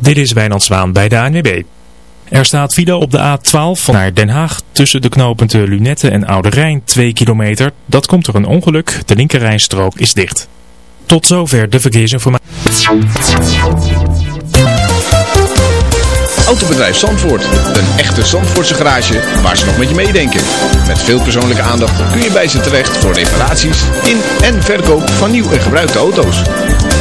Dit is Wijnand Zwaan bij de ANWB. Er staat file op de A12 naar Den Haag tussen de knooppunten Lunette en Oude Rijn 2 kilometer. Dat komt door een ongeluk. De linkerrijstrook is dicht. Tot zover de verkeersinformatie. Autobedrijf Zandvoort. Een echte Zandvoortse garage waar ze nog met je meedenken. Met veel persoonlijke aandacht kun je bij ze terecht voor reparaties in en verkoop van nieuw en gebruikte auto's.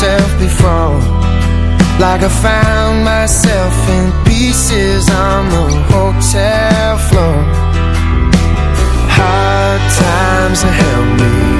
myself before. Like I found myself in pieces on the hotel floor. Hard times have held me.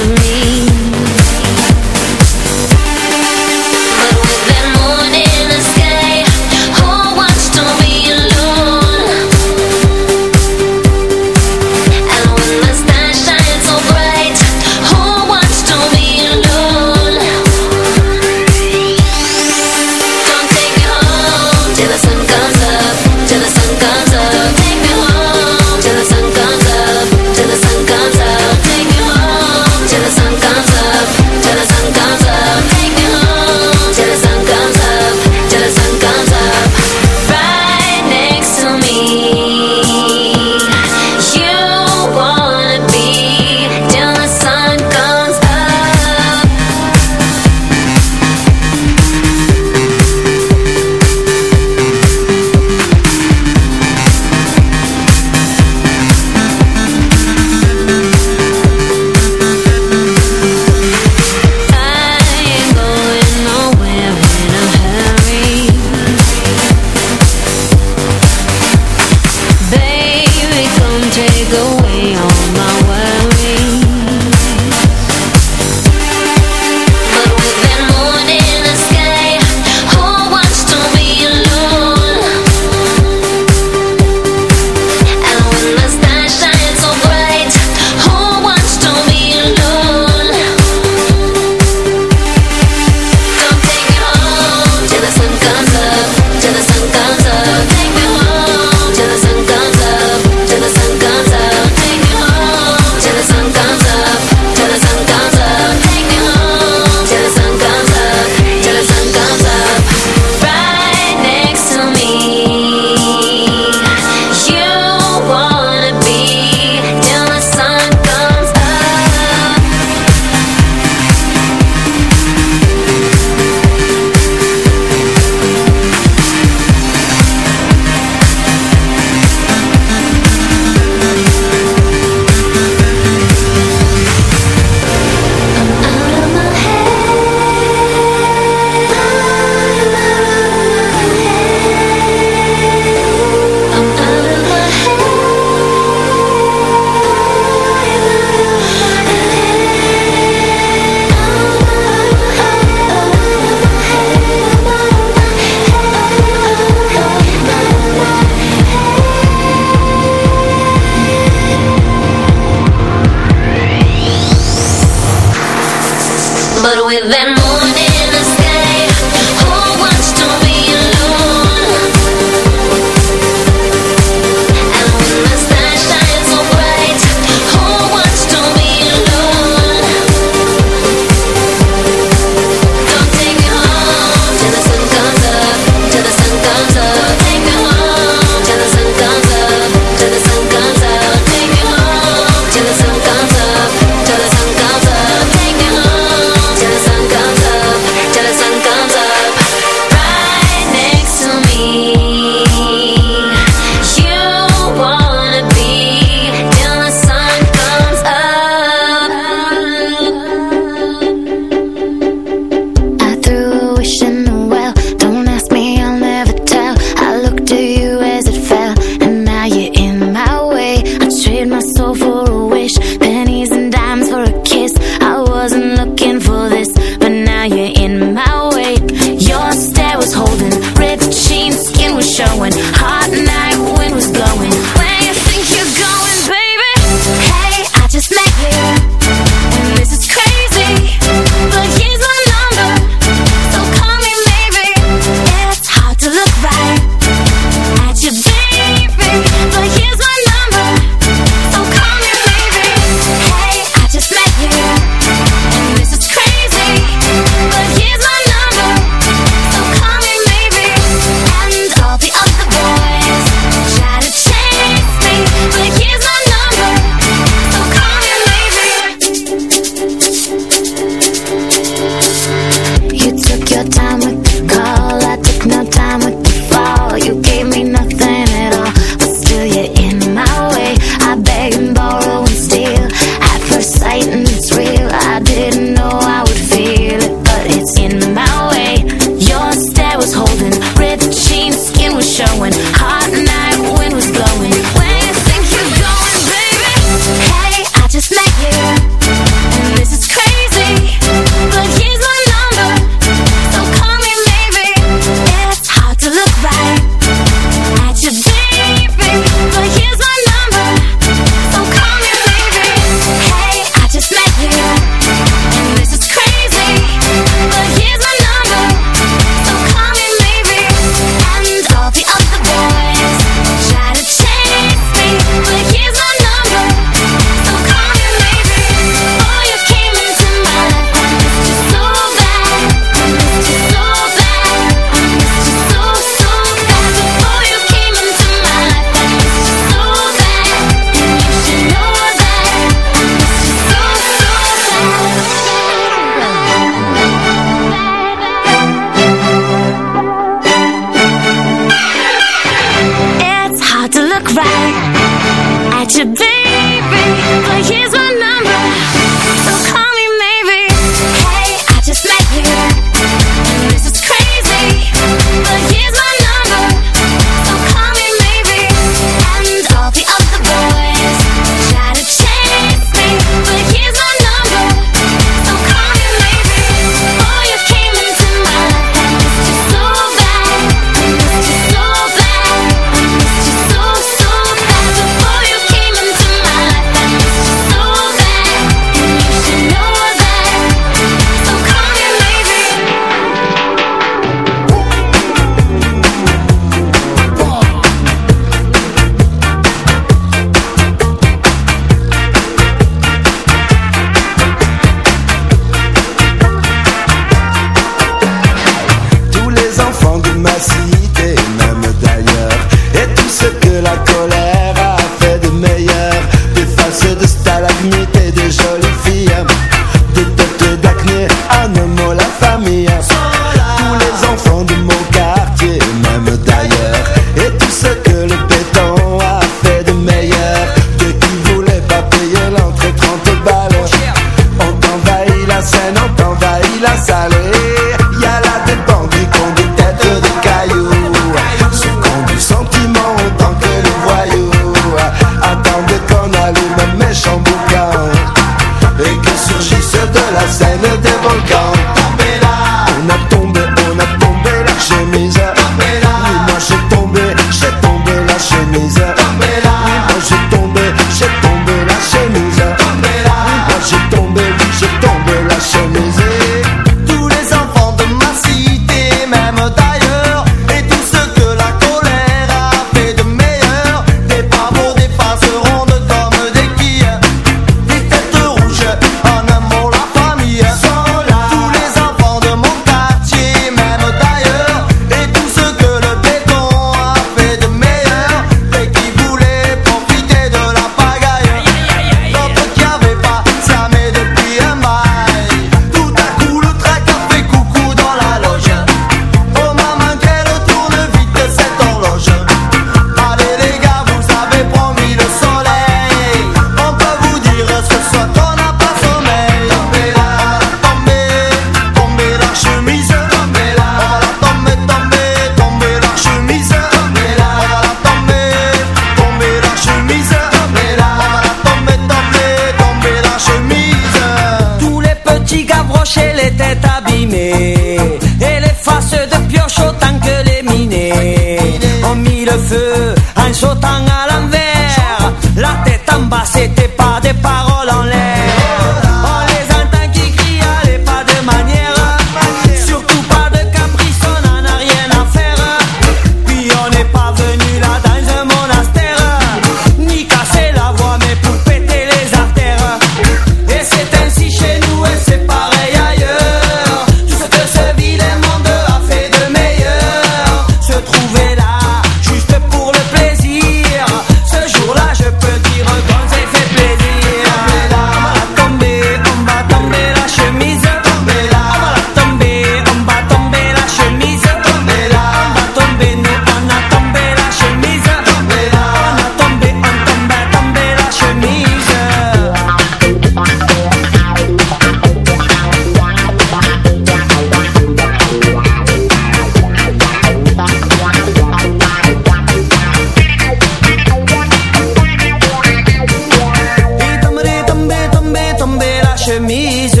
chemise.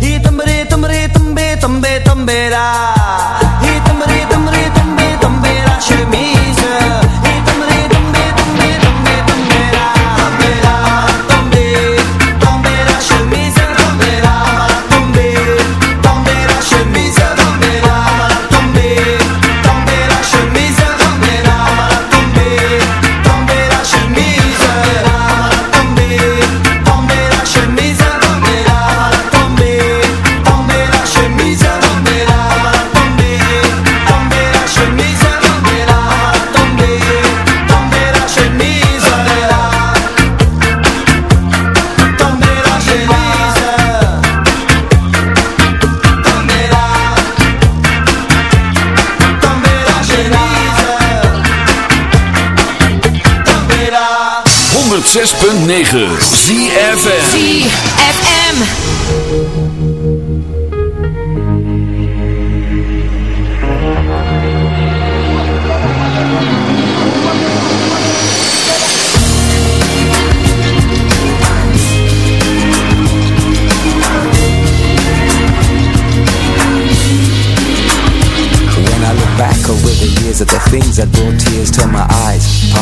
Hier tambe, tambe, tambe, tambe, tambe, 106.9 ZFM ZFM. When I look back over the years at the things that brought tears to my eyes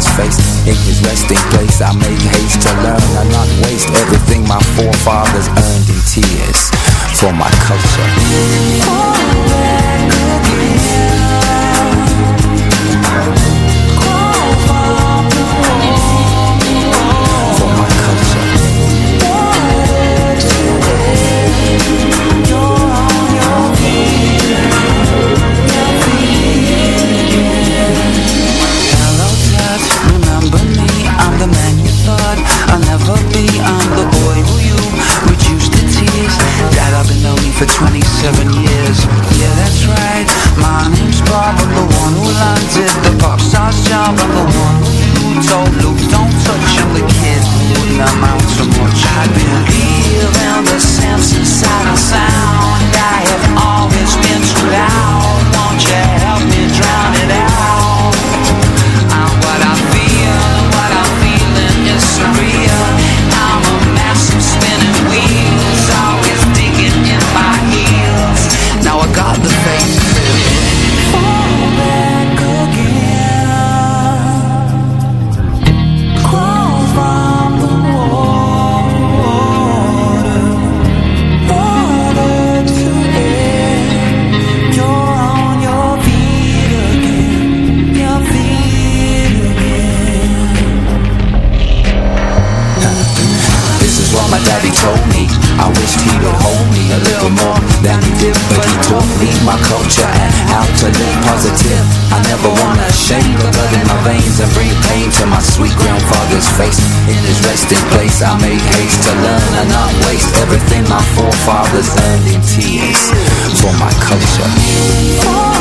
grandfather's face In his resting place I make haste to learn And not waste everything my forefathers earned in tears For my culture my forefathers earned in tears For my culture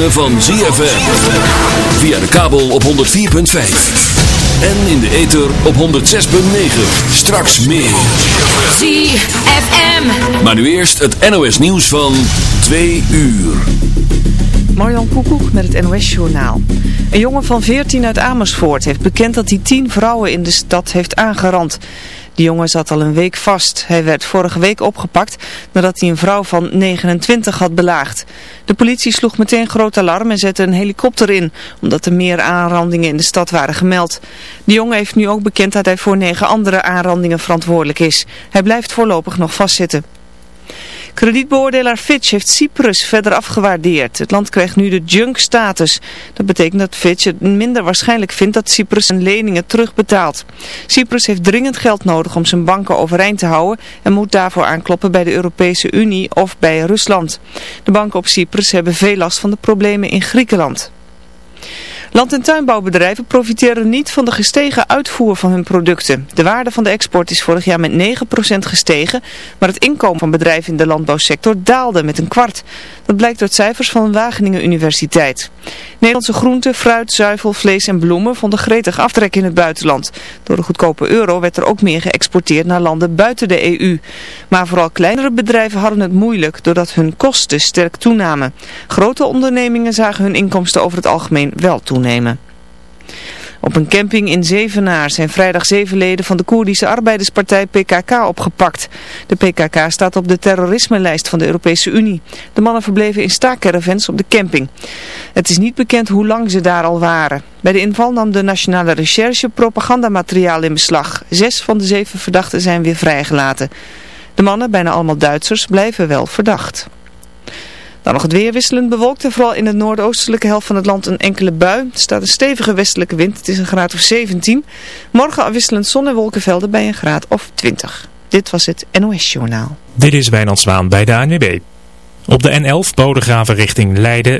ritme van ZFM. Via de kabel op 104.5. En in de ether op 106.9. Straks meer. ZFM. Maar nu eerst het NOS nieuws van 2 uur. Marjan Koekoek met het NOS-journaal. Een jongen van 14 uit Amersfoort heeft bekend dat hij 10 vrouwen in de stad heeft aangerand. Die jongen zat al een week vast. Hij werd vorige week opgepakt nadat hij een vrouw van 29 had belaagd. De politie sloeg meteen groot alarm en zette een helikopter in, omdat er meer aanrandingen in de stad waren gemeld. De jongen heeft nu ook bekend dat hij voor negen andere aanrandingen verantwoordelijk is. Hij blijft voorlopig nog vastzitten. Kredietbeoordelaar Fitch heeft Cyprus verder afgewaardeerd. Het land krijgt nu de junk-status. Dat betekent dat Fitch het minder waarschijnlijk vindt dat Cyprus zijn leningen terugbetaalt. Cyprus heeft dringend geld nodig om zijn banken overeind te houden en moet daarvoor aankloppen bij de Europese Unie of bij Rusland. De banken op Cyprus hebben veel last van de problemen in Griekenland. Land- en tuinbouwbedrijven profiteren niet van de gestegen uitvoer van hun producten. De waarde van de export is vorig jaar met 9% gestegen, maar het inkomen van bedrijven in de landbouwsector daalde met een kwart. Dat blijkt uit cijfers van Wageningen Universiteit. Nederlandse groenten, fruit, zuivel, vlees en bloemen vonden gretig aftrek in het buitenland. Door de goedkope euro werd er ook meer geëxporteerd naar landen buiten de EU. Maar vooral kleinere bedrijven hadden het moeilijk doordat hun kosten sterk toenamen. Grote ondernemingen zagen hun inkomsten over het algemeen wel Op een camping in Zevenaar zijn vrijdag zeven leden van de Koerdische arbeiderspartij PKK opgepakt. De PKK staat op de terrorisme-lijst van de Europese Unie. De mannen verbleven in staakcaravans op de camping. Het is niet bekend hoe lang ze daar al waren. Bij de inval nam de Nationale Recherche propagandamateriaal in beslag. Zes van de zeven verdachten zijn weer vrijgelaten. De mannen, bijna allemaal Duitsers, blijven wel verdacht. Dan nog het weer wisselend bewolkt vooral in de noordoostelijke helft van het land een enkele bui. Er staat een stevige westelijke wind, het is een graad of 17. Morgen afwisselend zon- en wolkenvelden bij een graad of 20. Dit was het NOS Journaal. Dit is Wijnand Zwaan bij de ANWB. Op de N11 Bodegraven richting Leiden